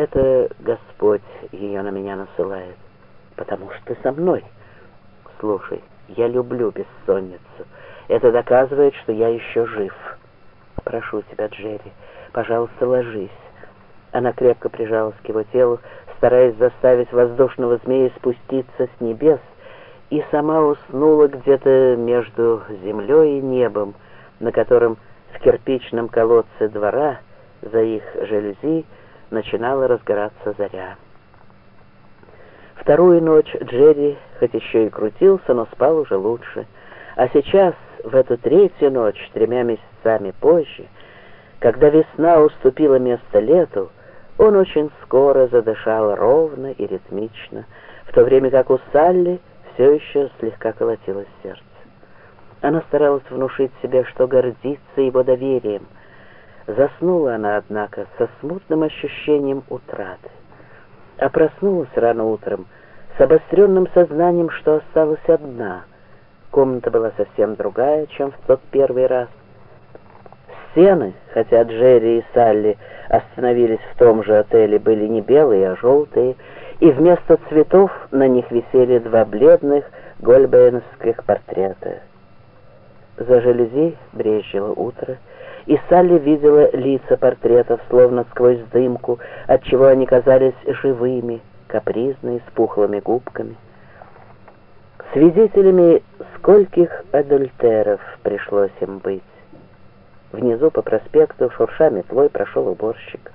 Это Господь ее на меня насылает, потому что со мной. Слушай, я люблю бессонницу. Это доказывает, что я еще жив. Прошу тебя, Джерри, пожалуйста, ложись. Она крепко прижалась к его телу, стараясь заставить воздушного змея спуститься с небес, и сама уснула где-то между землей и небом, на котором в кирпичном колодце двора за их жалюзи начинала разгораться заря. Вторую ночь Джерри, хоть еще и крутился, но спал уже лучше. А сейчас, в эту третью ночь, тремя месяцами позже, когда весна уступила место лету, он очень скоро задышал ровно и ритмично, в то время как у Салли все еще слегка колотилось сердце. Она старалась внушить себе, что гордится его доверием. Заснула она, однако, со смутным ощущением утраты. А проснулась рано утром с обостренным сознанием, что осталась одна. Комната была совсем другая, чем в тот первый раз. Стены, хотя Джерри и Салли остановились в том же отеле, были не белые, а желтые, и вместо цветов на них висели два бледных гольбейновских портрета. За жалюзи брезжило утро, и Салли видела лица портретов, словно сквозь дымку, отчего они казались живыми, капризные, с пухлыми губками. Свидетелями скольких адультеров пришлось им быть. Внизу по проспекту, шурша метлой, прошел уборщик.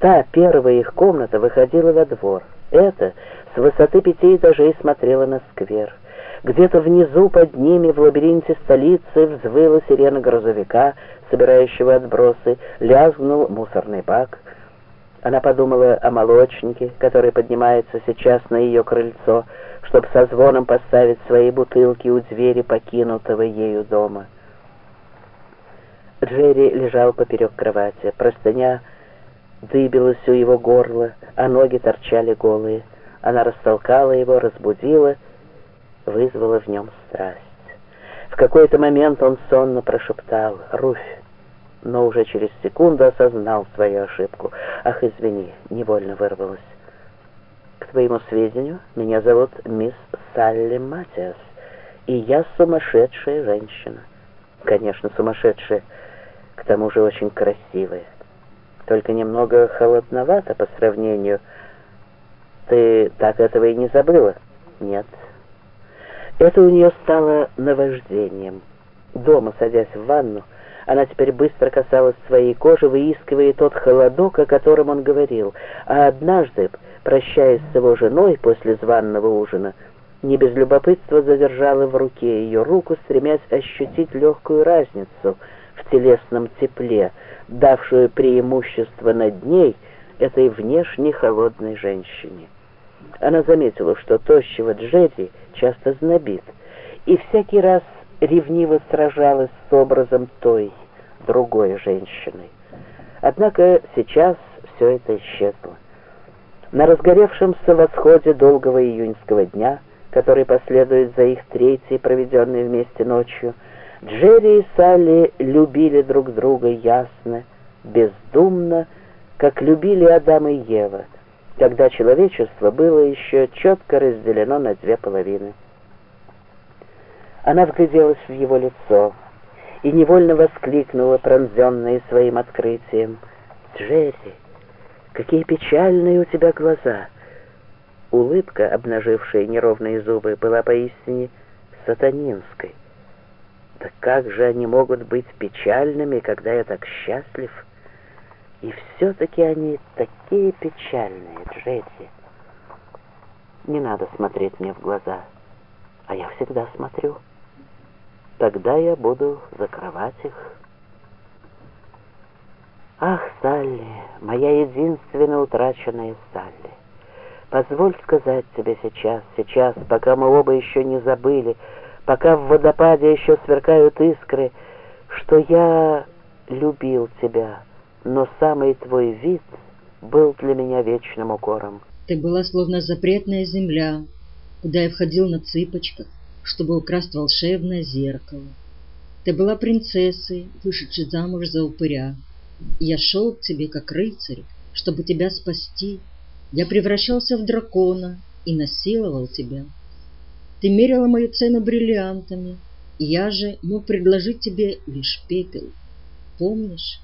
Та первая их комната выходила во двор. Эта с высоты пяти этажей смотрела на сквер. Где-то внизу под ними в лабиринте столицы взвыла сирена грузовика, собирающего отбросы, лязгнул мусорный бак. Она подумала о молочнике, который поднимается сейчас на ее крыльцо, чтобы со звоном поставить свои бутылки у двери покинутого ею дома. Джерри лежал поперек кровати. Простыня дыбилась у его горла, а ноги торчали голые. Она растолкала его, разбудила, вызвала в нем страсть. В какой-то момент он сонно прошептал «Руфь!», но уже через секунду осознал свою ошибку. «Ах, извини, невольно вырвалась». «К твоему сведению, меня зовут мисс Салли Матиас, и я сумасшедшая женщина». «Конечно, сумасшедшая, к тому же очень красивая. Только немного холодновато по сравнению. Ты так этого и не забыла?» «Нет». Это у нее стало наваждением. Дома, садясь в ванну, она теперь быстро касалась своей кожи, выискивая тот холодок, о котором он говорил. А однажды, прощаясь с его женой после званного ужина, не без любопытства задержала в руке ее руку, стремясь ощутить легкую разницу в телесном тепле, давшую преимущество над ней этой внешне холодной женщине. Она заметила, что тощего Джерри часто знобит, и всякий раз ревниво сражалась с образом той, другой женщины. Однако сейчас все это исчезло. На разгоревшемся восходе долгого июньского дня, который последует за их третьей, проведенной вместе ночью, Джерри и Салли любили друг друга ясно, бездумно, как любили Адам и Ева — когда человечество было еще четко разделено на две половины. Она вгляделась в его лицо и невольно воскликнула, пронзенная своим открытием. «Джерри, какие печальные у тебя глаза!» Улыбка, обнажившая неровные зубы, была поистине сатанинской. «Да как же они могут быть печальными, когда я так счастлив?» И все-таки они такие печальные, Джесси. Не надо смотреть мне в глаза, а я всегда смотрю. Тогда я буду закрывать их. Ах, Салли, моя единственная утраченная Салли, позволь сказать тебе сейчас, сейчас, пока мы оба еще не забыли, пока в водопаде еще сверкают искры, что я любил тебя, но самый твой вид был для меня вечным укором. Ты была словно запретная земля, куда я входил на цыпочках, чтобы украсть волшебное зеркало. Ты была принцессой, вышедшей замуж за упыря, я шел к тебе как рыцарь, чтобы тебя спасти, я превращался в дракона и насиловал тебя. Ты мерила мою цену бриллиантами, и я же мог предложить тебе лишь пепел. Помнишь?